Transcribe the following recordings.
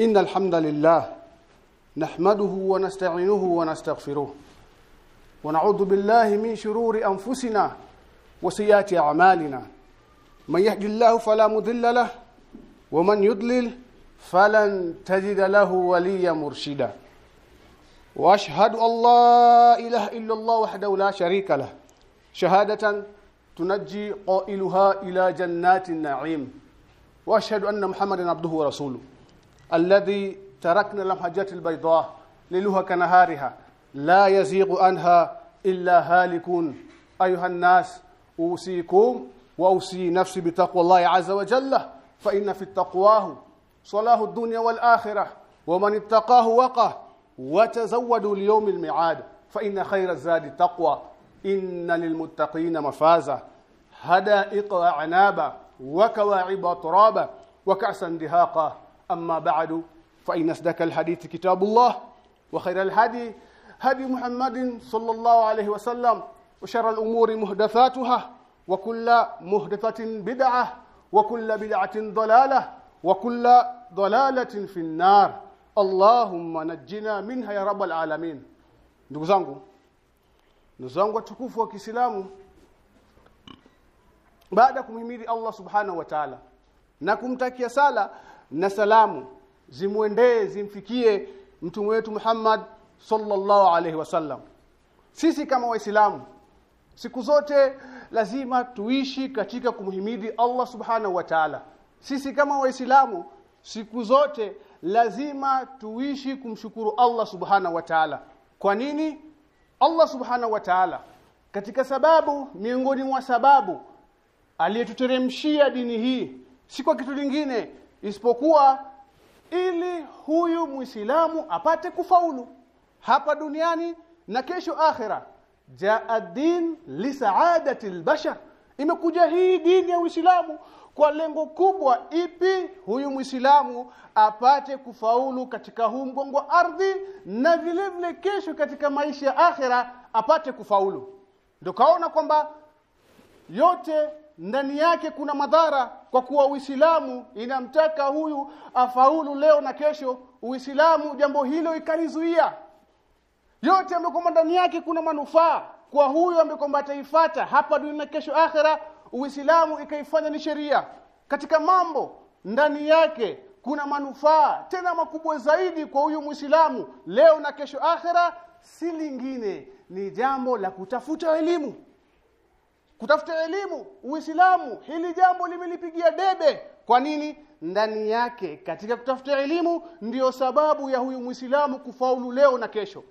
إن الحمد لله نحمده ونستعينه ونستغفره ونعوذ بالله من شرور أنفسنا وسيئات أعمالنا. من يهد الله فلا مضل له ومن يضلل فلن تجد له وليا مرشدا. وأشهد أن لا إله إلا الله وحده لا شريك له. شهادة تنجي قائلها إلى جنات النعيم. وأشهد أن محمدا عبده ورسوله. الذي تركنا المحجات البيضاء ليلها كنهارها لا يزيغ عنها إلا هالكون. أيها الناس أوصيكم وأوصي نفسي بتقوى الله عز وجل فإن في التقواه صلاح الدنيا والآخرة ومن اتقاه وقاه وتزودوا ليوم الميعاد فإن خير الزاد التقوى. إن للمتقين مفازا. هدائق أعنابا وكواعب ترابا وكأسا دهاقا. أما بعد فإن أصدق الحديث كتاب الله وخير الهدي هدي محمد صلى الله عليه وسلم وشر الأمور مهدفاتها وكل محدثة بدعة وكل بدعة ضلالة وكل ضلالة في النار. اللهم نجنا منها يا رب العالمين. ndugu zangu ndugu zangu watukufu wa الله سبحانه وتعالى Allah تكيسالا na salamu zimwendee zimfikie mtume wetu Muhammad sallallahu alaihi wasallam sisi kama waislamu siku zote lazima tuishi katika kumhimidi Allah subhanahu wa ta'ala. Sisi kama waislamu siku zote lazima tuishi kumshukuru Allah subhanahu wa ta'ala. Kwa nini? Allah subhanahu wa ta'ala katika sababu miongoni mwa sababu aliyetuteremshia dini hii si kwa kitu kingine isipokuwa ili huyu muislamu apate kufaulu hapa duniani na kesho akhira jaa din li saadati albashar. Imekuja hii dini ya Uislamu kwa lengo kubwa ipi huyu Muislamu apate kufaulu katika huu mgongo ardhi na vile vile kesho katika maisha ya akhira apate kufaulu. Ndio kaona kwamba yote ndani yake kuna madhara kwa kuwa Uislamu inamtaka huyu afaulu leo na kesho Uislamu jambo hilo ikalizuia. Yote ambayo ndani yake kuna manufaa kwa huyu ambaye kwamba ataifata hapa dunia na kesho akhera Uislamu ikaifanya ni sheria. Katika mambo ndani yake kuna manufaa tena makubwa zaidi kwa huyu Muislamu leo na kesho akhera. Si lingine ni jambo la kutafuta elimu kutafuta elimu Uislamu hili jambo limelipigia debe kwa nini ndani yake katika kutafuta elimu ndiyo sababu ya huyu Muislamu kufaulu leo na kesho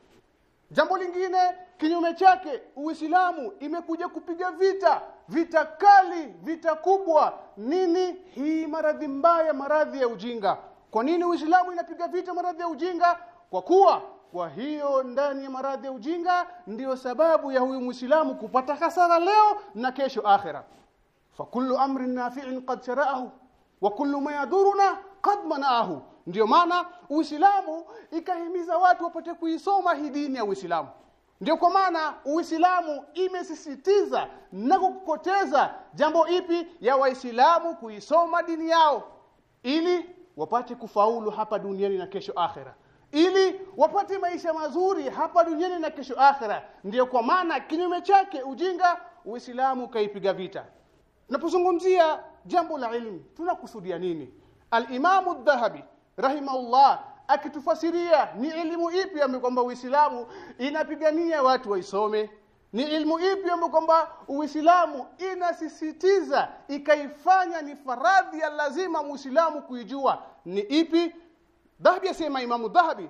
Jambo lingine kinyume chake Uislamu imekuja kupiga vita, vita kali, vita kubwa. Nini? Hii maradhi mbaya, maradhi ya ujinga. Kwa nini Uislamu inapiga vita maradhi ya ujinga? Kwa kuwa kwa hiyo ndani ya maradhi ya ujinga ndiyo sababu ya huyu Muislamu kupata hasara leo na kesho akhira. Fa kullu amrin nafi'in qad shara'ahu wa kullu ma yaduruna qad mana'ahu Ndiyo maana Uislamu ikahimiza watu wapate kuisoma hii dini ya Uislamu. Ndio kwa maana Uislamu imesisitiza na kukoteza jambo ipi ya Waislamu kuisoma dini yao ili wapate kufaulu hapa duniani na kesho akhera. Ili wapate maisha mazuri hapa duniani na kesho akhera. ndio kwa maana kinyume chake ujinga Uislamu kaipiga vita. Napozungumzia jambo la ilmu tunakusudia nini? alimamu Dhahabi rahimahullah akitufasiria ni elimu ipi ambayo kwamba Uislamu inapigania watu waisome ni ilmu ipi ambayo kwamba Uislamu inasisitiza ikaifanya ni faradhi ya lazima Muislamu kuijua ni ipi Dhahabi asema Imamu Dhahabi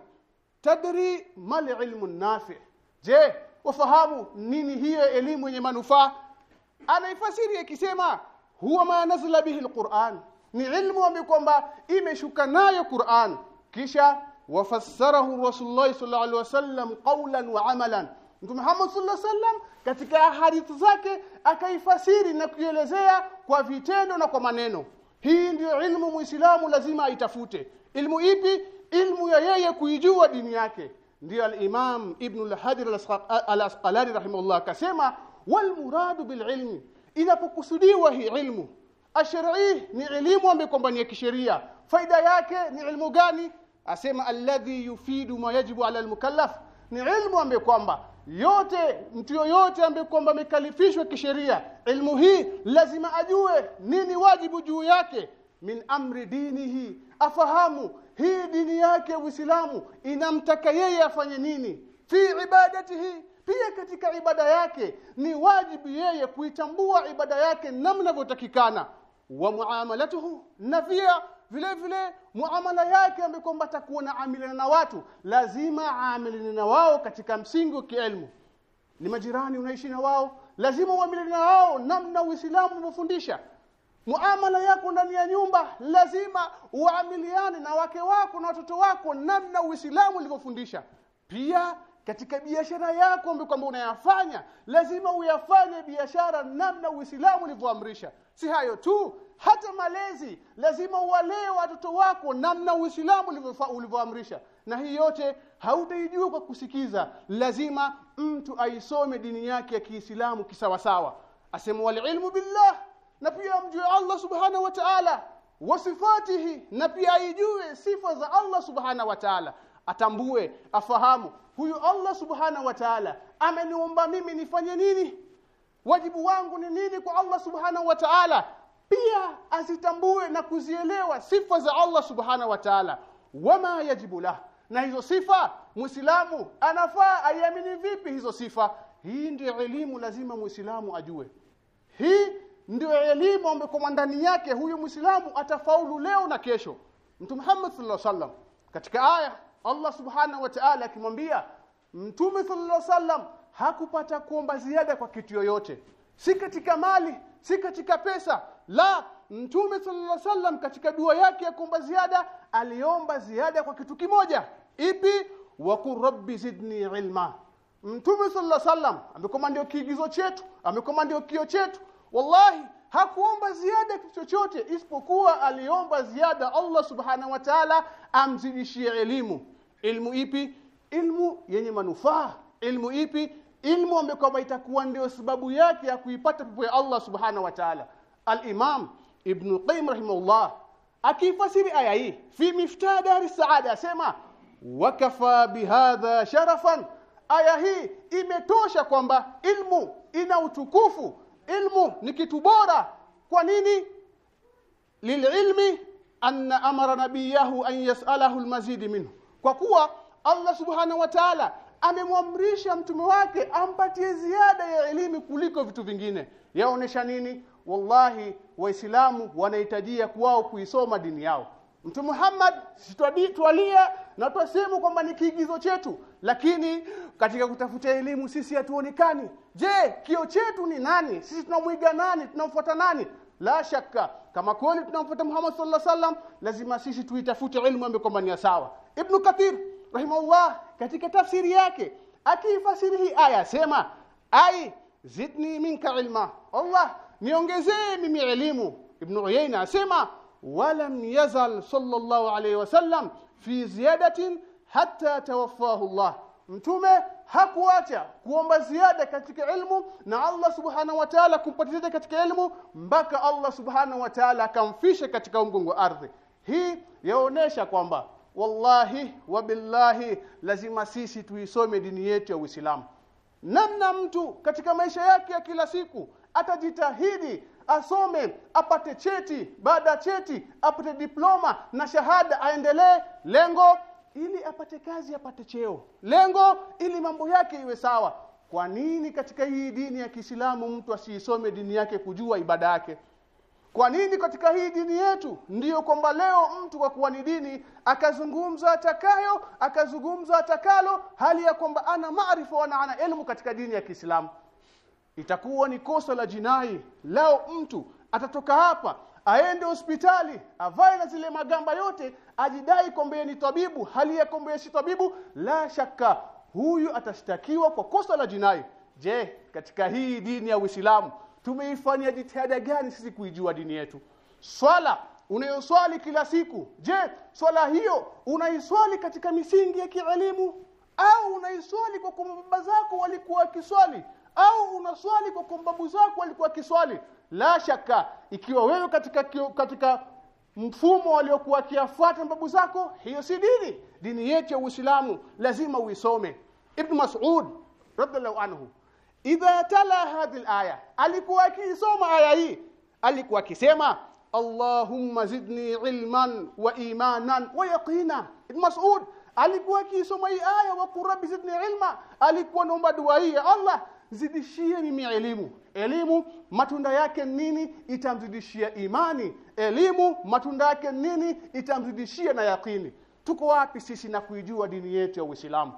tadri mal ilmu nafi. Je wafahamu nini hiyo elimu yenye manufaa? Anaifasiri akisema huwa ma nazala bihi alquran. Ni ilmu ambayo kwamba imeshuka nayo Qur'an. Kisha wafassarahu Rasulullah sallallahu alaihi wasallam qawlan wa amalan. Mtume Muhammad sallallahu alaihi wasallam katika hadithi zake akaifasiri na kuelezea kwa vitendo na kwa maneno. Hii ndiyo ilmu muislamu lazima aitafute ilmu ipi? Ilmu ya yeye kuijua dini yake. Ndio al-Imam Ibn al-Hajar al-Asqalani rahimahullah akasema wal muradu bil ilmi. Inapokusudiwa hii ilmu ashari ni elimu ambayo kwamba kisheria. Faida yake ni ilmu gani? Asema alladhi yufidu ma yajibu ala almukallaf. Ni ilmu ambaye kwamba yote mtu yoyote ambaye kwamba amekalifishwa kisheria ilmu hii lazima ajue nini wajibu juu yake. Min amri dinihi afahamu hii dini yake Uislamu inamtaka yeye afanye nini? Fi ibadatihi pia katika ibada yake ni wajibu yeye kuitambua ibada yake namna inavyotakikana. Wa muamalatuhu na pia vile vile muamala yake ambaye kwamba atakuwa na amiliana na watu lazima aamiliane na wao katika msingi wa kielimu ni majirani unaishi na wao lazima uamiliane na wao namna Uislamu umefundisha muamala yako ndani ya nyumba lazima uamiliane na wake wako na watoto wako namna Uislamu ulivyofundisha. Pia katika biashara yako ambayo kwamba unayafanya lazima uyafanye biashara namna Uislamu ulivyoamrisha. Si hayo tu hata malezi lazima uwalee watoto wako namna Uislamu ulivyoamrisha. Na hii yote hautaijua kwa kusikiza lazima mtu aisome dini yake ya Kiislamu kisawasawa. Asema wal ilmu billah na pia mjue Allah subhanahu wa ta'ala wasifatihi na pia aijue sifa za Allah subhanahu wa ta'ala. Atambue afahamu huyu Allah subhanahu wa ta'ala ameniumba mimi nifanye nini? Wajibu wangu ni nini kwa Allah subhanahu wa ta'ala? Pia azitambue na kuzielewa sifa za Allah subhanahu wa ta'ala. Wama yajibu lah. Na hizo sifa muislamu anafaa aiamini vipi hizo sifa? Hii ndio elimu lazima muislamu ajue. Hii ndio elimu ambayo kwa ndani yake huyu muislamu atafaulu leo na kesho. Mtume Muhammad sallallahu alaihi wasallam katika aya Allah subhanahu wa ta'ala akimwambia mtume sallallahu alaihi wasallam hakupata kuomba ziada kwa kitu yoyote. Si katika mali si katika pesa la mtume sallallahu alaihi wasallam katika dua yake ya kuomba ziada aliomba ziada kwa kitu kimoja. Ipi? Wa rabbi zidni ilma. Mtume sallallahu alaihi wasallam amekoma ndio kiigizo chetu amekoma ndio kio chetu wallahi hakuomba ziada kitu chochote isipokuwa aliomba ziada Allah subhanahu wa ta'ala amzidishie elimu. Ilmu ipi? Ilmu yenye manufaa. Ilmu ipi? Ilmu ambayo kwamba itakuwa ndio sababu yake ya kuipata pepo ya Allah subhanahu wa ta'ala. Al-imam ibn qayyim rahimahullah akifasiri aya hii fi miftah dar saada asema wakafa bihadha sharafan. Aya hii imetosha kwamba ilmu ina utukufu ilmu ni kitu bora. Kwa nini? Lililmi anna amara nabiyahu an yasalahu almazidi minhu. Kwa kuwa Allah subhanahu wa ta'ala amemwamrisha mtume wake ampatie ziada ya elimu kuliko vitu vingine. Yaonesha nini? Wallahi waislamu wanahitajia kwao kuisoma dini yao mtume Muhammad sitwalia na twasema kwamba ni kiigizo chetu. Lakini katika kutafuta elimu sisi hatuonekani. Je kio chetu ni nani? Sisi tunamwiga nani? Tunamfuata nani? La shaka kama kweli tunamfuata Muhammad sallallahu alaihi wasallam lazima sisi tuitafute ilmu ambayo kwamba ni sawa. Ibn kathir rahimahullah katika tafsiri yake akifasiri hii aya asema, ai zidni minka ilma. Allah niongezee mimi elimu. Ibn uyaina asema walam yazal الله عليه وسلم fi ziyadatin hatta tawaffahu Allah. Mtume hakuacha kuomba ziada katika ilmu na Allah subhanahu wa ta'ala kumpatia katika ilmu mpaka Allah subhanahu wa ta'ala akamfisha katika mgongo ardhi. Hii yaonesha kwamba wallahi wabillahi lazima sisi tuisome dini yetu ya Uislamu. Namna mtu katika maisha yake ya kila siku atajitahidi asome apate cheti baada ya cheti apate diploma na shahada aendelee. Lengo ili apate kazi apate cheo. Lengo ili mambo yake iwe sawa. Kwa nini katika hii dini ya Kiislamu mtu asiisome dini yake kujua ibada yake? Kwa nini katika hii dini yetu ndiyo kwamba leo mtu kwa kuwa ni dini akazungumza atakayo akazungumza atakalo hali ya kwamba ana maarifa na ana elimu katika dini ya Kiislamu itakuwa ni kosa la jinai. Lao mtu atatoka hapa aende hospitali avae na zile magamba yote ajidai kwamba ni tabibu hali ya kwamba si tabibu. La shaka huyu atashtakiwa kwa kosa la jinai. Je katika hii dini ya Uislamu tumeifanyia jitihada gani sisi kuijua dini yetu? Swala unayoswali kila siku. Je swala hiyo unaiswali katika misingi ya kielimu? Au unaiswali kwa kwamba zako walikuwa kiswali au unaswali kwa kumbabu zako walikuwa kiswali la shaka ikiwa wewe katika katika mfumo waliokuwa kiafuata babu zako hiyo si dini. Dini yetu ya Uislamu lazima uisome. Ibn Mas'ud radhiallahu anhu idha tala hadhihi alaya alikuwa akisoma aya hii alikuwa akisema Allahumma zidni ilman wa imanan wa yaqina. Ibn Mas'ud alikuwa akisoma hii aya wa qurbi zidni ilma alikuwa naomba dua hii Allah zidishie mimi elimu. Elimu matunda yake nini itamzidishia imani? Elimu matunda yake nini itamzidishia na yakini tuko wapi sisi na kuijua dini yetu ya Uislamu?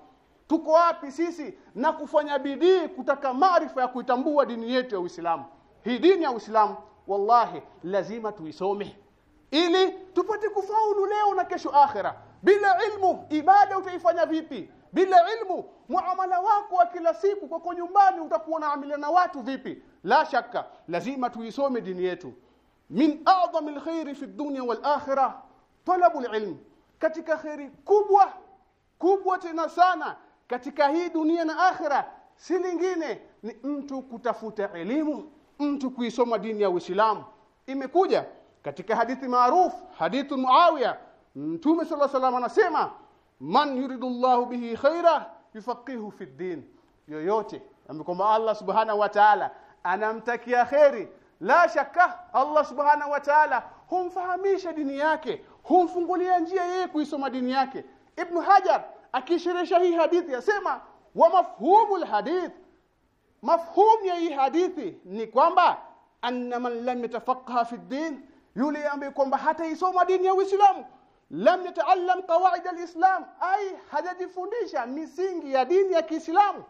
Tuko wapi sisi na kufanya bidii kutaka maarifa ya kuitambua dini yetu ya Uislamu? Hii dini ya Uislamu wallahi lazima tuisome. Ili tupate kufaulu leo na kesho akhera. Bila ilmu ibada utaifanya vipi bila ilmu muamala wako wa kila siku kwako nyumbani utakuwa unaamilia na watu vipi? La shakka lazima tuisome dini yetu. Min a'zami alkhairi fi dunya wal akhirah talabu alilm katika khairi kubwa kubwa tena sana katika hii dunia na akhira si lingine ni mtu kutafuta elimu mtu kuisoma dini ya Uislamu. Imekuja katika hadithi maarufu hadithu Muawiya mtume sallallahu alaihi wasallam anasema man yuridullahu bihi khaira yufaqihu fi din. Yoyote amekwamba Allah subhanahu wa ta'ala anamtakia khairi la shakka Allah subhanahu wa ta'ala humfahamisha dini yake humfungulia njia yeye kuisoma dini yake. Ibn Hajar akisherehesha hii hadithi asema wa mafhumul hadith. Mafhum ya hii hadithi ni kwamba anna man lam yatafaqaha fi din. Yule ambaye kwamba hataisoma dini ya Uislamu lam yataallam qawaid alislam. Ay hajajifundisha misingi ya dini ya Kiislamu.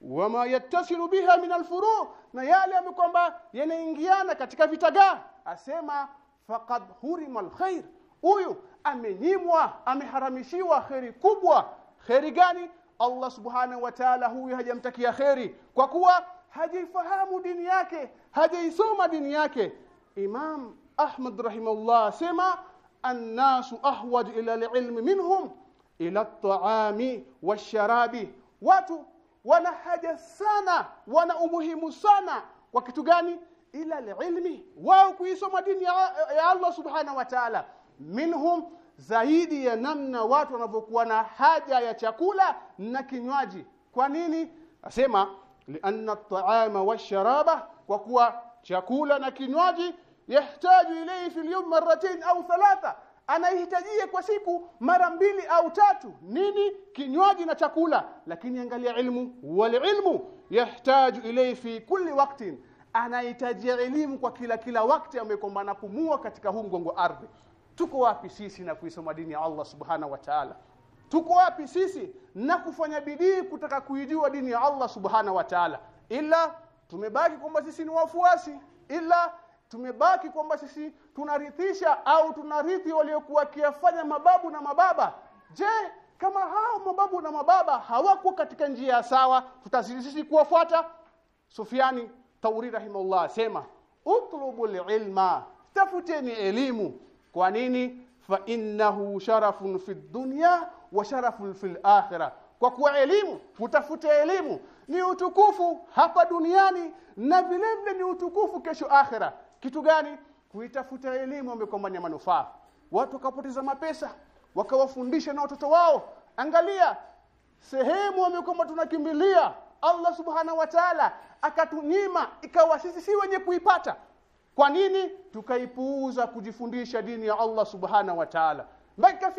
Wama yattasilu biha min alfuru. Na yale ambayo kwamba yanaingiana katika vitagaa asema faqad hurima alkhair huyu amenyimwa ameharamishiwa khairi kubwa. Khairi gani? Allah subhanahu wa ta'ala huyu hajamtakia khairi kwa kuwa hajaifahamu dini yake hajaisoma dini yake. Imam Ahmad rahimahullah sema annasu ahwaj ila alilm minhum ila at-ta'ami watu wana haja sana wana umuhimu sana kwa kitu gani ila alilmi wao kuisoma dini ya, ya Allah subhana wa ta'ala minhum zaidi ya namna watu wanavyokuwa na haja ya chakula na kinywaji kwa nini asema lianna at-ta'ama wash-sharaba kwa kuwa chakula na kinywaji yahitaji ilayhi fil yawm marratain au thalatha. Anahitajia kwa siku mara mbili au tatu. Nini? Kinywaji na chakula. Lakini angalia ilmu. Wal ilmu yahtaju ilayhi fi kulli waqtin anahitaji elimu kwa kila kila wakati amekombana kumua katika huu mgongo ardhi. Tuko wapi sisi na kuisoma dini ya Allah subhanahu wa ta'ala? Tuko wapi sisi na kufanya bidii kutaka kuijua dini ya Allah subhanahu wa ta'ala? Ila tumebaki kwamba sisi ni wafuasi. Ila tumebaki kwamba sisi tunarithisha au tunarithi waliokuwa kiafanya mababu na mababa. Je kama hao mababu na mababa hawako katika njia ya sawa tutazidi sisi kuwafuata? Sufiani Tauri rahimahullah asema utlubul ilma tafuteni elimu. Kwa nini? Fa innahu sharafun fi dunya wa sharafun fil akhirah. Kwa kuwa elimu utafute elimu. Ni utukufu hapa duniani na vile vile ni utukufu kesho akhira kitu gani? Kuitafuta elimu amekwamba ni manufaa. Watu wakapoteza mapesa wakawafundisha na watoto wao. Angalia sehemu amekwamba tunakimbilia Allah subhanahu wa ta'ala akatunyima ikawa sisi si wenye kuipata. Kwa nini? Tukaipuuza kujifundisha dini ya Allah subhanahu wa ta'ala. Mpaka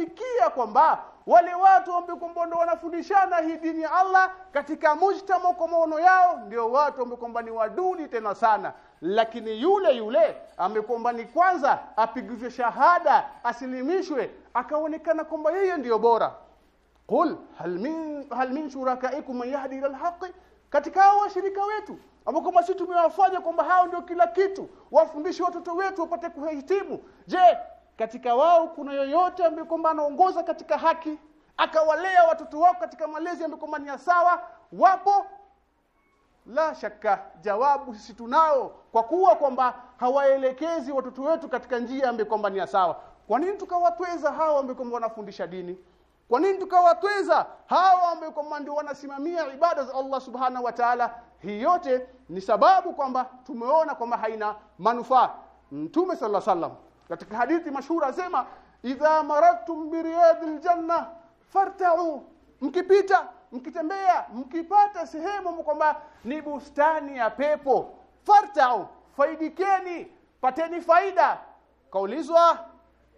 kwamba wale watu ambao kwamba wanafundishana hii dini ya Allah katika mujtama kwa maono yao ndio watu ambao kwamba ni waduni tena sana lakini yule yule amekwamba ni kwanza apigizwe shahada asilimishwe akaonekana kwamba yeye ndiyo bora. Qul hal min hal min shurakaikum man yahdi ila alhaqi katika hao washirika wetu ambao kwamba sisi tumewafanya kwamba hao ndio kila kitu wafundishe watoto wetu wapate kuhitimu. Je katika wao kuna yoyote ambaye kwamba anaongoza katika haki akawalea watoto wao katika malezi ambayo kwamba ni sawa? Wapo la shaka jawabu sisi tunao kwa kuwa kwamba hawaelekezi watoto wetu katika njia ambayo kwamba ni sawa. Kwa nini tukawatweza hawa ambao kwamba wanafundisha dini? Kwa nini tukawatweza hawa ambao kwamba ndio wanasimamia ibada za Allah subhanahu wa ta'ala? Hii yote ni sababu kwamba tumeona kwamba haina manufaa. Mtume sallallahu alaihi katika hadithi mashhura asema idha maradtum biriyadil janna farta'u mkipita mkitembea mkipata sehemu kwamba ni bustani ya pepo. Farta'u faidikeni pateni faida. Kaulizwa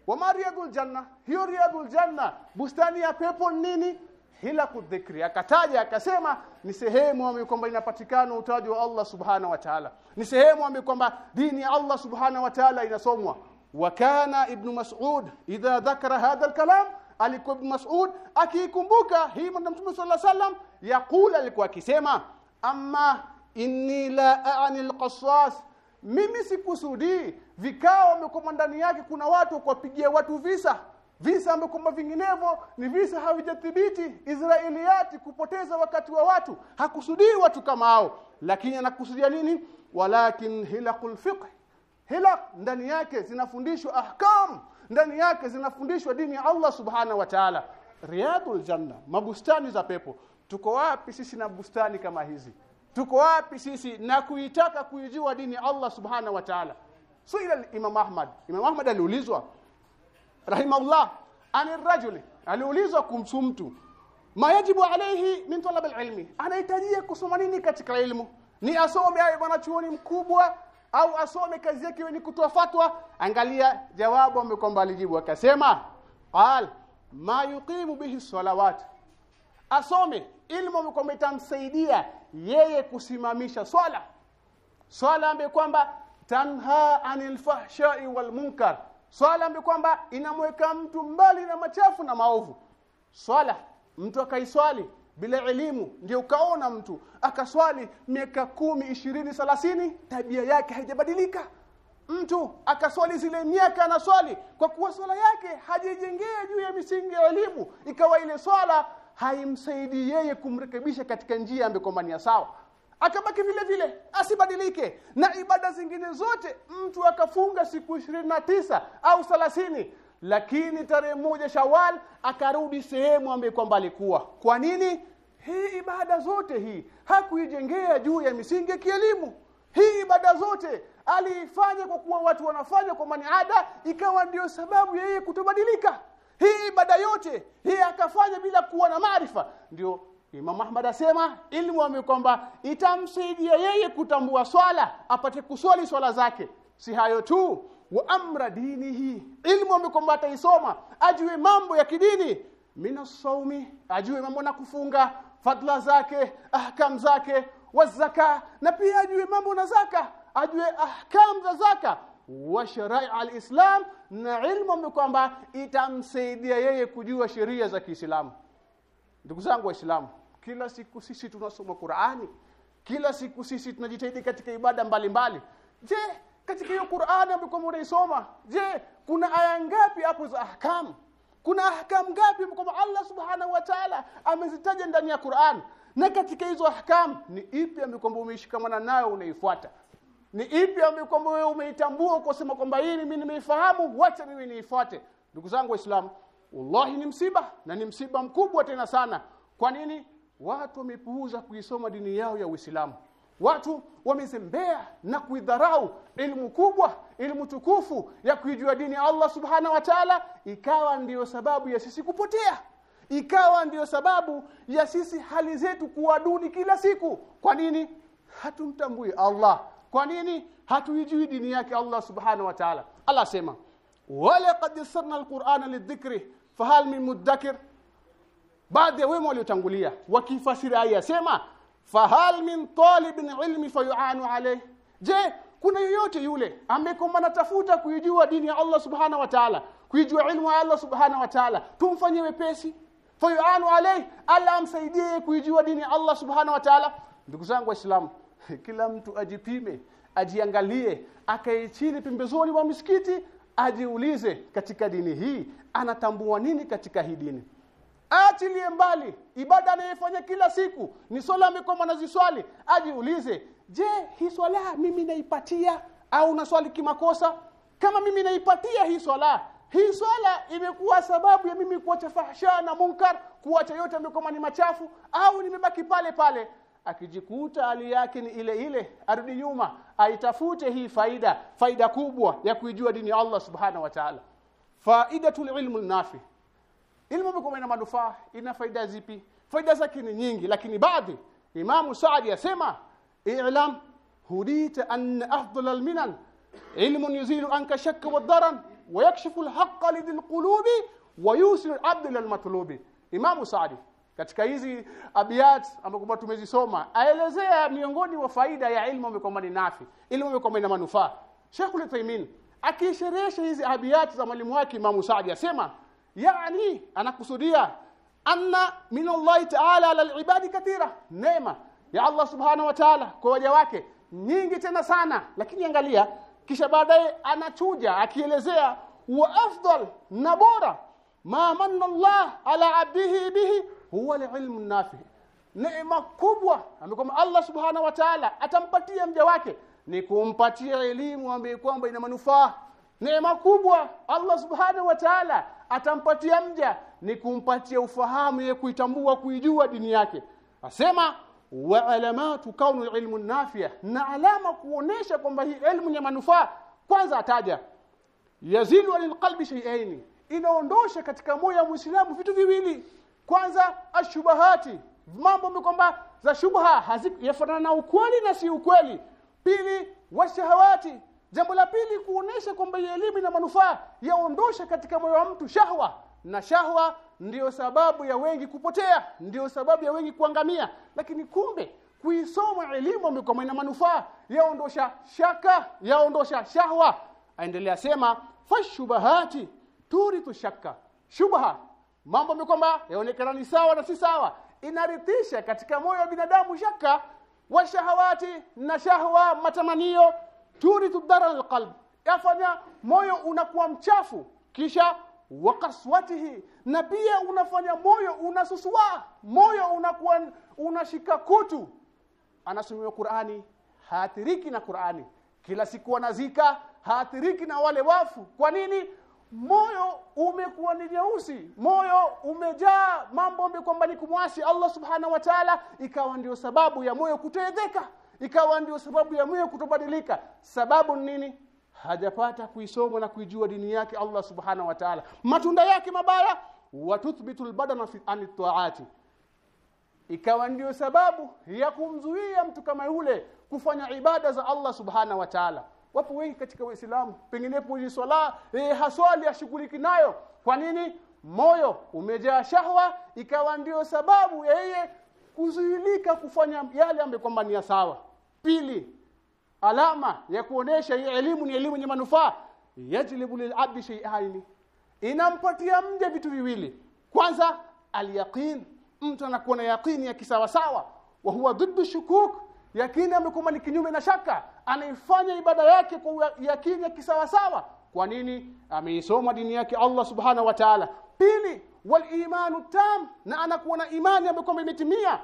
wa mariyadul janna? Hiyo riyadul janna bustani ya pepo nini? Hila kudhikri. Akataja akasema ni sehemu ambayo kwamba inapatikana utaji wa Allah subhana wa ta'ala. Ni sehemu ambayo kwamba dini ya Allah subhana wa ta'ala inasomwa. Wa kana ibn mas'ud idha dhakara hadha al-kalam alikuwa ibn mas'ud akikumbuka hii mtume sallallahu alaihi wasallam yakula alikuwa akisema amma inni la a'ni al-qassas mimi sikusudii vikao ambako ndani yake kuna watu kuwapigia watu visa. Visa ambavyo vinginevyo ni visa havijathibiti. Israeliati kupoteza wakati wa watu hakusudii watu kama hao. Lakini anakusudia nini? Walakin hilaqul fiqh. Hilaq ndani yake zinafundishwa ahkam ndani yake zinafundishwa dini ya Allah subhana wa ta'ala. Riyadul janna mabustani za pepo. Tuko wapi sisi na bustani kama hizi? Tuko wapi sisi na kuitaka kuijua dini Allah subhana wa ta'ala? Suila Imam Ahmad Imam Ahmad aliulizwa rahimahullah ani rajuli aliulizwa kumsu mtu mayajibu alayhi min talab alilmi? Anahitajia kusoma nini katika ilmu? Ni asome awe mwanachuoni mkubwa au asome kazi yake ni kutoa fatwa angalia jawabu amekwamba alijibu akasema qal ma yuqimu bihi salawat. Asome ilmu amekwamba itamsaidia yeye kusimamisha swala. Swala amekwamba kwamba tanha anil fahsha'i wal munkar. Swala amekwamba kwamba inamweka mtu mbali na machafu na maovu. Swala mtu akaiswali bila elimu ndio ukaona mtu akaswali miaka kumi ishirini thelathini tabia yake haijabadilika. Mtu akaswali zile miaka anaswali kwa kuwa swala yake hajijengea juu ya misingi ya elimu ikawa ile swala haimsaidii yeye kumrekebisha katika njia ambayo sawa. Akabaki vile vile asibadilike. Na ibada zingine zote mtu akafunga siku tisa au thelathini lakini tarehe moja Shawal akarudi sehemu ambayo kwamba alikuwa. Kwa nini hii ibada zote hii hakuijengea juu ya misingi ya kielimu. Hii ibada zote aliifanya kwa kuwa watu wanafanya kwa maniada ikawa ndiyo sababu ya yeye kutobadilika. Hii ibada yote hii akafanya bila kuwa na maarifa. Ndio Imam Ahmad asema ilmu ame kwamba itamsaidia yeye kutambua swala apate kuswali swala zake. Si hayo tu wa amra dinihi. Ilmu ame kwamba ataisoma ajue mambo ya kidini. Mina saumi ajue mambo na kufunga fadla zake ahkam zake wazaka na pia ajue mambo na zaka ajue ahkam za zaka wa sharia alislam na ilmu kwamba itamsaidia yeye kujua sheria za Kiislamu ndugu zangu waislamu kila siku sisi tunasoma Qur'ani kila siku sisi tunajitahidi katika ibada mbalimbali mbali. je katika hiyo Qur'ani ambayo unaisoma je kuna aya ngapi hapo za ahkam kuna ahkam ngapi kwamba Allah subhanahu wa ta'ala amezitaja ndani ya Qur'an? Na katika hizo ahkam ni ipi ambayo kwamba umeishikamana nayo unaifuata? Ni ipi ambayo kwamba wewe umeitambua ukasema kwamba hii mimi nimeifahamu wacha mimi niifuate? Ndugu zangu waislamu wallahi ni msiba na ni msiba mkubwa tena sana. Kwa nini? Watu wamepuuza kuisoma dini yao ya Uislamu watu wamezembea na kuidharau ilmu kubwa ilmu tukufu ya kuijua dini ya Allah subhana wa ta'ala. Ikawa ndiyo sababu ya sisi kupotea. Ikawa ndiyo sababu ya sisi hali zetu kuwa duni kila siku. Kwa nini? Hatumtambui Allah. Kwa nini? Hatuijui dini yake Allah subhana wa ta'ala. Allah sema wala yassarna alqur'ana lidhikri fahal min mudakkir baadhi ya wema waliotangulia wakifasiri aya sema fahal min talibin ilmi fayuanu alayh. Je kuna yoyote yule ambaye anatafuta kuijua dini ya Allah subhana wa ta'ala kuijua ilmu ya Allah subhana wa ta'ala tumfanyie wepesi? Fayuanu alayh allah amsaidie kuijua dini ya Allah subhana wa ta'ala. Ndugu zangu waislamu kila mtu ajipime ajiangalie akae chini pembezoni mwa misikiti ajiulize katika dini hii anatambua nini katika hii dini achilie mbali. Ibada anayefanya kila siku ni swala amekoma naziswali ajiulize je hii swala mimi naipatia au naswali kimakosa? Kama mimi naipatia hii swala hii swala imekuwa sababu ya mimi kuacha fahsha na munkar kuacha yote amekoma ni machafu au nimebaki pale pale. Akijikuta hali yake ni ile ile arudi nyuma aitafute hii faida faida kubwa ya kuijua dini ya Allah subhanahu wa ta'ala. Faidatul ilmu nafi ilmu biko ina manufaa ina faida zipi? Faida zake ni nyingi lakini baadhi Imam Saadi asema i'lam hudita an afdal alminan ilmun yuzilu anka shakka wa dharan wa yakshifu al-haqqa lidil qulubi wa yusilu al-abd ila al-matlubi Imam Saadi katika hizi abiyat ambapo tumezisoma aelezea miongoni wa faida ya ilmu ambayo ni nafi ilmu ambayo ina manufaa. Sheikh Uthaymeen akisherehesha hizi abiyat za mwalimu wake Imam Saadi asema yani anakusudia anna min Allah ta'ala ala al-ibadi kathira neema ya Allah subhanahu wa ta'ala kwa waja wake. Nyingi tena sana lakini angalia kisha baadaye anachuja akielezea wa afdal na bora ma manna Allah ala abdihi bihi huwa al-ilmu nafi neema kubwa ambayo Allah subhanahu wa ta'ala atampatia mja wake ni kumpatia elimu ambayo kwamba ina manufaa. Neema kubwa Allah subhanahu wa ta'ala atampatia mja ni kumpatia ufahamu ye kuitambua kuijua dini yake. Asema wa alamatu kaunu ilmu nafia. Na alama kuonesha kwamba hii elimu ya manufaa. Kwanza ataja yazilu lilqalbi shay'ain inaondosha katika moyo wa muislamu vitu viwili. Kwanza ashubahati. Mambo kwamba za shubha hazifanana na ukweli na si ukweli. Pili washahawati jambo la pili kuonesha kwamba elimu ina manufaa yaondosha katika moyo wa mtu shahwa. Na shahwa ndiyo sababu ya wengi kupotea ndiyo sababu ya wengi kuangamia. Lakini kumbe kuisoma elimu ambayo ina manufaa yaondosha shaka yaondosha shahwa. Aendelea sema fashubahati turithu shakka. Shubha mambo ambayo yaonekana ni sawa na si sawa inarithisha katika moyo wa binadamu shaka washahawati na shahwa matamanio turithu tudara alqalb yafanya moyo unakuwa mchafu. Kisha wakaswatihi. Na pia unafanya moyo unasusua. Moyo unakuwa unashika kutu. Anasomea Qur'ani haathiriki na Qur'ani. Kila siku anazika haathiriki na wale wafu. Kwa nini? Moyo umekuwa ni nyeusi. Moyo umejaa mambo kwamba ni kumwasi Allah subhanahu wa ta'ala. Ikawa ndio sababu ya moyo kutoedheka ikawa ndio sababu ya mwe kutobadilika. Sababu nini? Hajapata kuisoma na kuijua dini yake Allah subhanahu wa ta'ala. Matunda yake mabaya watuthbitu albadana fi anitaati ikawa ndio sababu ya kumzuia mtu kama yule kufanya ibada za Allah subhanahu wa ta'ala. Wapo wengi katika Uislamu penginepo hii swala eh, haswali ashughuliki nayo. Kwa nini? Moyo umejaa shahwa ikawa ndio sababu yeye kuzuilika kufanya yale ambayo kwamba ni sawa pili alama ya kuonesha hii elimu ni elimu yenye manufaa yajlibu lilabdi shay'aini. Inampatia mja vitu viwili. Kwanza alyaqin. Mtu anakuwa na yaqini ya kisawa sawa wa huwa dhiddu shukuk. Yakini amekuwa ni kinyume na shaka. Anaifanya ibada yake kwa yakini ya kisawa sawa kwa nini? Ameisoma dini yake Allah subhanahu wa ta'ala. Pili wal imanu tam. Na anakuwa na imani ambayo imetimia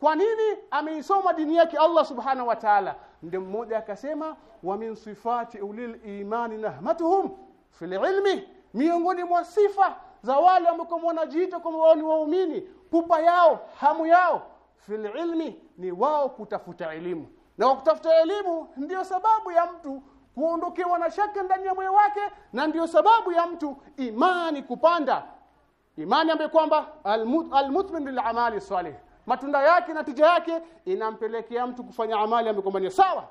kwa nini ameisoma dini yake Allah subhanahu wa ta'ala? Ndio mmoja akasema wa min sifati ulil imani nahmatuhum fil ilmi. Miongoni mwa sifa za wale ambao wanajiita kama wao ni waumini pupa yao hamu yao fil ilmi ni wao kutafuta elimu. Na kutafuta elimu ndiyo sababu ya mtu kuondokewa na shaka ndani ya moyo wake na ndiyo sababu ya mtu imani kupanda. Imani ambayo kwamba almutmin bil amali salih matunda yake na tija yake inampelekea mtu kufanya amali amekumbania sawa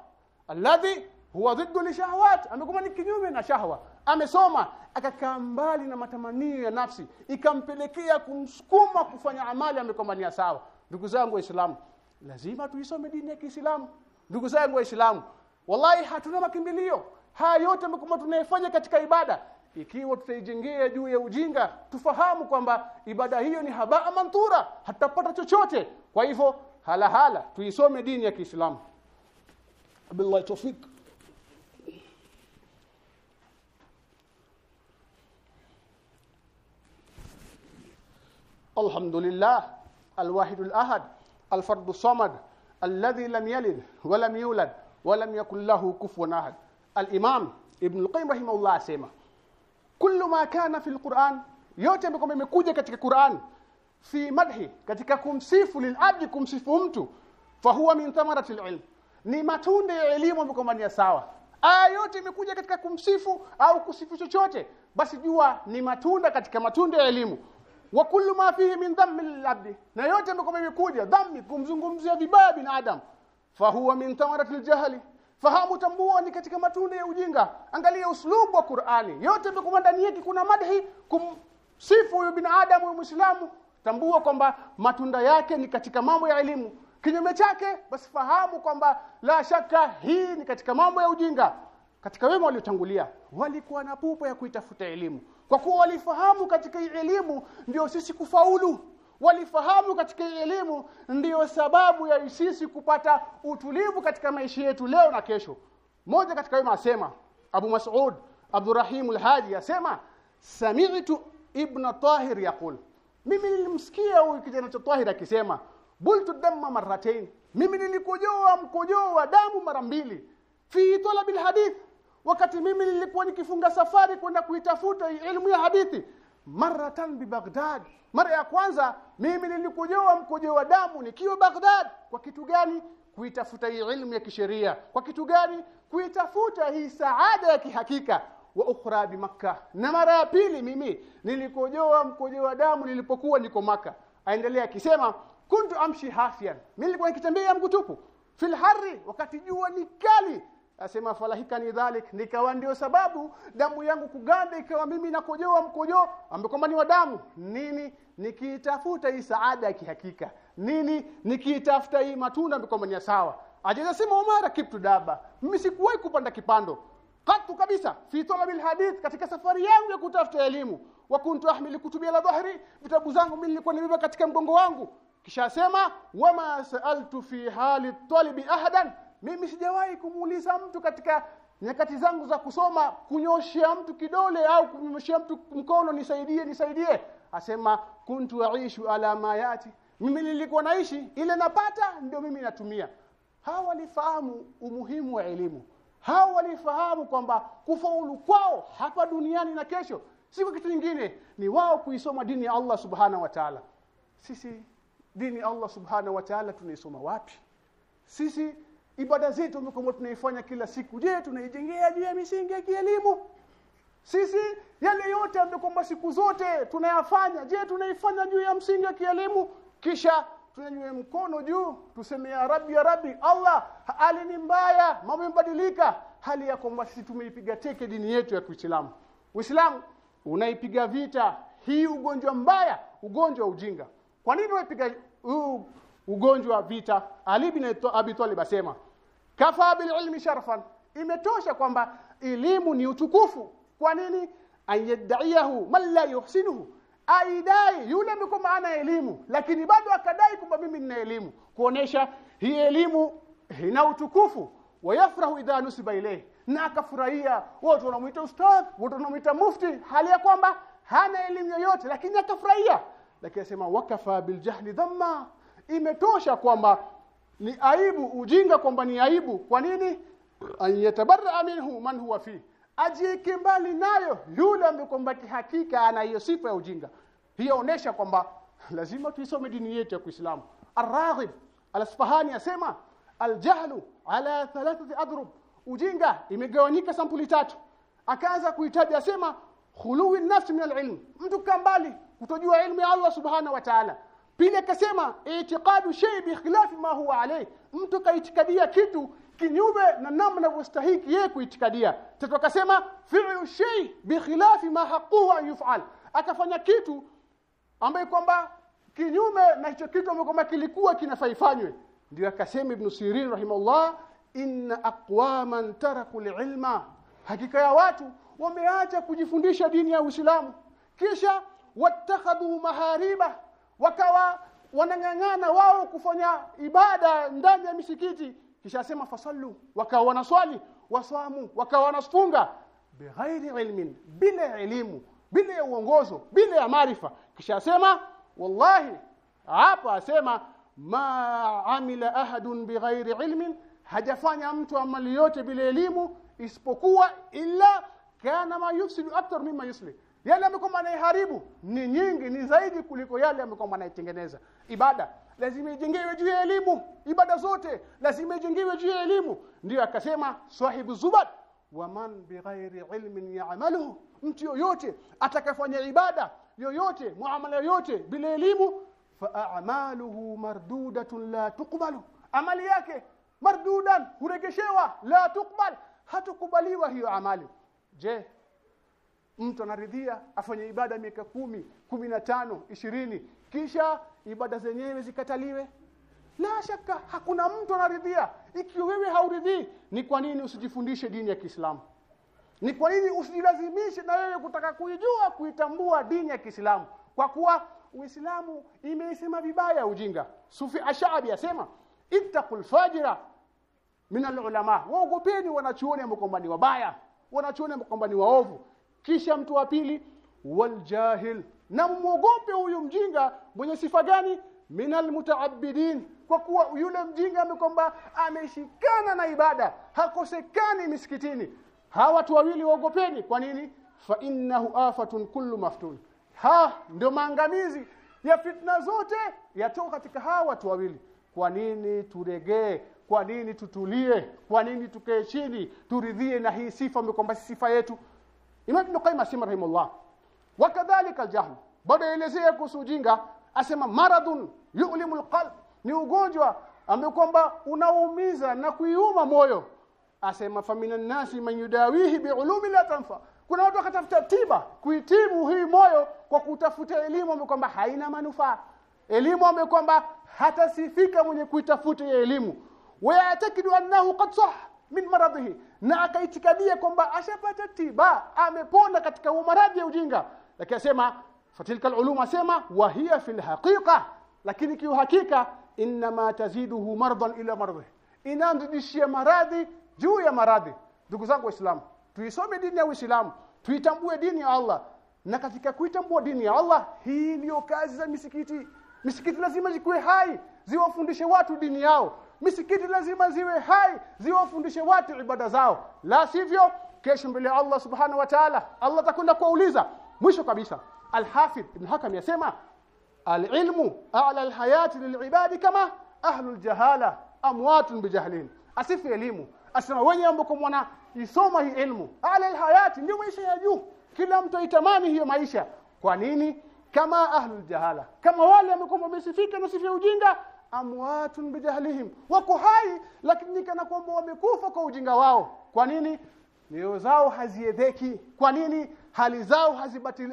alladhi huwa dhiddu li shahawat amekumbania kinyume na shahwa. Amesoma akakaa mbali na matamanio ya nafsi ikampelekea kumsukuma kufanya amali amekumbania sawa ndugu zangu waislamu lazima tuisome dini ya Kiislamu. Ndugu zangu waislamu wallahi hatuna makimbilio. Haya yote ambayo tunayefanya katika ibada ikiwa tutaijengea juu ya ujinga tufahamu kwamba ibada hiyo ni habaa mantura hatapata chochote kwa hivyo hala hala tuisome dini ya Kiislamu billahi tawfik الحمد لله الواحد الأحد الفرد الصمد الذي لم يلد ولم يولد ولم يكن له كفوا أحد الإمام ابن القيم رحمه الله asema kullu ma kana fil Qur'an yote ambayo imekuja katika Qur'an fi madhi katika kumsifu lilabdi kumsifu mtu fahuwa min thamarati alilm ni matunda ya elimu ambayo ni sawa. Aya yote imekuja katika kumsifu au kusifu chochote basi jua ni matunda katika matunda ya elimu. Wa kullu ma fihi min dhammi lilabdi na yote ambayo imekuja dhammi kumzungumzia vibaya binadamu fahuwa min thamarati aljahli fahamu tambua ni katika matunda ya ujinga. Angalia uslubu wa Qur'ani. Yote imekuwa ndani yake kuna madhi kumsifu huyu binadamu muislamu. Tambua kwamba matunda yake ni katika mambo ya elimu. Kinyume chake basi fahamu kwamba la shaka hii ni katika mambo ya ujinga. Katika wema waliotangulia walikuwa na pupa ya kuitafuta elimu. Kwa kuwa walifahamu katika elimu ndio sisi kufaulu walifahamu katika elimu ndiyo sababu ya sisi kupata utulivu katika maisha yetu leo na kesho. Moja katika wema asema Abu Mas'ud Abdurrahim al-Hadi asema sami'tu ibn Tahir yaqul. Mimi nilimsikia huyu kijana cha Tahir akisema bultu damma marratain mimi nilikojoa mkojoa wa damu mara mbili. Fi talabil hadith wakati mimi nilikuwa nikifunga safari kwenda kuitafuta ilmu ya hadithi. Maratan bi Baghdad mara ya kwanza mimi nilikojoa mkojo wa damu nikiwa Baghdad. Kwa kitu gani? Kuitafuta hii ilmu ya kisheria. Kwa kitu gani? Kuitafuta hii saada ya kihakika. Wa ukhra bi makkah. Na mara ya pili mimi nilikojoa mkojoa damu nilipokuwa niko maka aendelea akisema kuntu amshi hafian mimi nilikuwa nikitembea mgutupu. Fil harri wakati jua ni kali asema falahika ni dhalik. Nikawa ndio sababu damu yangu kuganda ikawa mimi nakojoa mkojo. Ambaye ni wa damu. Nini? Nikiitafuta hii saada ya kihakika. Nini? Nikiitafuta hii matunda kwamba ni sawa. Ajaza sema umara kiptu daba. Mimi sikuwahi kupanda kipando. Katu kabisa. Fi talabil hadith katika safari yangu ya kutafuta elimu. Wa kuntu ahmili kutubi ala dhahri vitabu zangu mimi nilikuwa nimebeba katika mgongo wangu. Kisha asema wama saaltu fi hali talibi ahadan mimi sijawahi kumuuliza mtu katika nyakati zangu za kusoma kunyoshia mtu kidole au kunyoshea mtu mkono nisaidie nisaidie. Asema kuntu aishu ala mayati mimi nilikuwa naishi ile napata ndio mimi natumia. Hawa walifahamu umuhimu wa elimu. Hawa walifahamu kwamba kufaulu kwao hapa duniani na kesho si kitu kingine ni wao kuisoma dini ya Allah subhanahu wa ta'ala. Sisi dini ya Allah subhanahu wa ta'ala tunaisoma wapi? Sisi ibada zetu ambazo tunaifanya kila siku. Je tunaijengea juu ya misingi ya kielimu? Sisi yale yote ambayo siku zote tunayafanya. Je tunaifanya juu ya msingi wa kielimu? Kisha tunyanyue mkono juu tuseme ya rabbi ya rabbi Allah hali ni mbaya mambo yamebadilika. Hali ya kwamba sisi tumeipiga teke dini yetu ya Kiislamu. Uislamu unaipiga vita. Hii ugonjwa mbaya ugonjwa wa ujinga. Kwa nini unaipiga ugonjwa wa vita? Ali bin Abi Talib asema kafa bil ilmi sharfan. Imetosha kwamba elimu ni utukufu. Kwa nini? Ayadaiyahu man la yuhsinuhu. Aidai yule mko maana elimu lakini bado akadai kwamba mimi nina elimu. Kuonesha hii elimu ina utukufu. Wayafrahu idha nusiba ilayhi. Na akafurahia. Watu wanamuita ustadh watu wanamuita mufti. Hali ya kwamba hana elimu yoyote lakini akafurahia. Lakini asema wakafa biljahli dhamma. Imetosha kwamba ni aibu ujinga kwamba ni aibu. Kwa nini? Ayatabarra minhu man huwa fi. Ajieke mbali nayo yule ambaye kwamba kihakika ana hiyo sifa ya ujinga. Hiyo onesha kwamba lazima tuisome dini yetu ya Kiislamu. Ar-Raghib Al-Asfahani asema al-jahlu ala thalathati adrub. Ujinga imegawanyika sampuli tatu. Akaanza kuitaja asema khuluwi nafsi min al-ilm. Mtu kambali kutojua ilmu ya Allah subhanahu wa ta'ala pili akasema itiqadu shay bi khilafi ma huwa alayh. Mtu kaitikadia kitu kinyume na namna inavyostahiki yeye kuitikadia. Tatu akasema fi'lu shay bi khilafi ma haqquhu an yuf'al. Akafanya kitu ambaye kwamba kinyume na hicho kitu ambacho kwamba kilikuwa kinafaifanywe ndio akasema ibn Sirin rahimahullah inna aqwaman taraku ilma hakika ya watu wameacha kujifundisha dini ya Uislamu. Kisha watakhadhu mahariba wakawa wanang'ang'ana wao kufanya ibada ndani ya misikiti. Kisha asema fasallu. Wakawa wanaswali waswamu wakawa wanafunga bighairi ilmin bila elimu bila ya uongozo bila ya maarifa. Kisha asema wallahi hapa asema ma amila ahadun bighairi ilmin hajafanya mtu amali yote bila elimu isipokuwa illa kana ma yufsidu akthar mimma yuslih yale amekuwa anaiharibu ni nyingi ni zaidi kuliko yale amekuwa anaitengeneza. Ibada lazima ijengewe juu ya elimu ibada zote lazima ijengewe juu ya elimu. Ndio akasema sahibu zubat waman bighairi ilmin ya'maluhu mtu yoyote atakafanya ibada yoyote muamala yoyote bila elimu fa a'maluhu mardudatun la tuqbalu. Amali yake mardudan huregeshewa la tuqbal. Hatukubaliwa hiyo amali. Je mtu anaridhia afanye ibada miaka kumi kumi na tano ishirini. Kisha ibada zenyewe zikataliwe. La shaka hakuna mtu anaridhia. Ikiwa wewe hauridhii ni kwa nini usijifundishe dini ya Kiislamu? Ni kwa nini usijilazimishe na wewe kutaka kuijua kuitambua dini ya Kiislamu? Kwa kuwa Uislamu imeisema vibaya ujinga. Sufi Ashabi asema ittaqul fajira min alulama waogopeni wanachuoni ambao ni wabaya wanachuoni ambao ni waovu kisha mtu wa pili waljahil na mwogope huyu mjinga mwenye sifa gani? Minal mutaabbidin kwa kuwa yule mjinga amekwamba ameshikana na ibada hakosekani misikitini. Hawa watu wawili waogopeni. Kwa nini? Fa innahu afatun kullu maftun. Ha ndio maangamizi ya fitna zote yatoka katika hawa watu wawili. Kwa nini turegee? Kwa nini tutulie? Kwa nini tukae chini? Turidhie na hii sifa kwamba sifa yetu Imam Ibn Qayyim asema rahimahullah. Wakadhalika aljahl. Bado elezea kuhusu ujinga. Asema maradun yu'limu alqalb. Ni ugonjwa ambao kwamba unaumiza na kuiuma moyo. Asema famina nasi man yudawihi biulumi la tanfa. Kuna watu wakatafuta tiba kuitibu hii moyo kwa kutafuta elimu ambayo kwamba haina manufaa. Elimu ambayo kwamba hatasifika mwenye kuitafuta ya elimu wayatakidu annahu qad sah min maradhihi. Na akaitikadia kwamba ashapata tiba amepona katika maradhi ya ujinga. Lakini asema fatilka alulum asema wa hiya fil haqiqa. Lakini kiuhakika inma taziduhu mardan ila maradhi inamzidishia maradhi juu ya maradhi. Ndugu zangu waislamu tuisome dini ya uislamu tuitambue dini ya Allah. Na katika kuitambua dini ya Allah hii ndio kazi za misikiti. Misikiti lazima zikuwe hai ziwafundishe watu dini yao misikiti lazima ziwe hai ziwafundishe watu ibada zao. La sivyo kesho mbele Allah subhanahu wa ta'ala Allah atakwenda kuwauliza. Mwisho kabisa al-Hafidh Ibn Hakam yasema al-ilmu a'la al-hayati lil'ibadi kama ahlu al-jahala amwatun bijahlin asifu elimu. Asema wenye ambao mwana isoma hii ilmu a'la al-hayati ndio maisha ya juu. Kila mtu aitamani hiyo maisha. Kwa nini? Kama ahlul jahala kama wale ambao wamesifika na sifa ujinga amwatun bijahlihim. Wako hai lakini kana kwamba wamekufa kwa ujinga wao. Kwa nini? Mioyo zao haziedheki. Kwa nini? Hali zao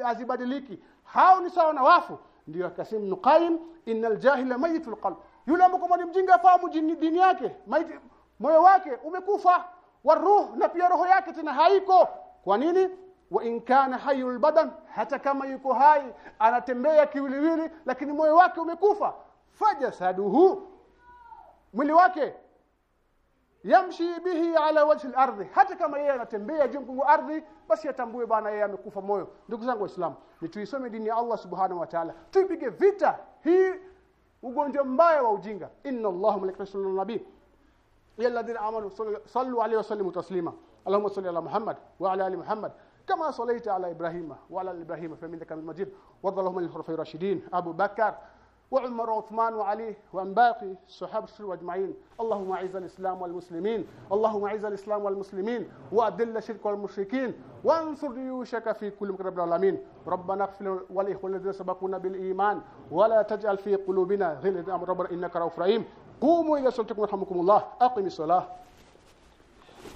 hazibadiliki. Hao ni sawa na wafu. Ndio akasema nuqaim innal jahila mayitul qalb. Yule ambaye ni mjinga fahamu dini yake moyo wake umekufa. Waruh na pia roho yake tena haiko. Kwa nini? Wa in kana hayul badan hata kama yuko hai anatembea kiwiliwili lakini moyo wake umekufa fajasaduhu mwili wake yamshi bihi ala wajhi al-ardh hata kama yeye anatembea juu ya ardhi basi atambue bana yeye amekufa moyo ndugu zangu waislamu ni tuisome dini ya Allah subhanahu wa ta'ala tuipige vita hii ugonjwa mbaya wa ujinga inna Allahu malaikatahu yusalluna nabii ya alladhina amanu sallu alayhi wa sallimu taslima اللهم صل على محمد وعلى ال محمد كما صليت على ابراهيم وعلى ال ابراهيم في انك حميد مجيد وارض اللهم عن الخلفاء الراشدين ابو بكر وعمر وعثمان وعلي وعن باقي الصحابه أجمعين. اللهم أعز الإسلام والمسلمين. اللهم أعز الإسلام والمسلمين. وأذل الشرك والمشركين. وانصر جيوشك في كل مكان رب العالمين. ربنا اغفر والاخوان الذين سبقونا بالإيمان. ولا تجعل في قلوبنا غل ربنا إنك رؤوف رحيم. قوموا إلى صلاتكم يرحمكم الله. أقم الصلاة.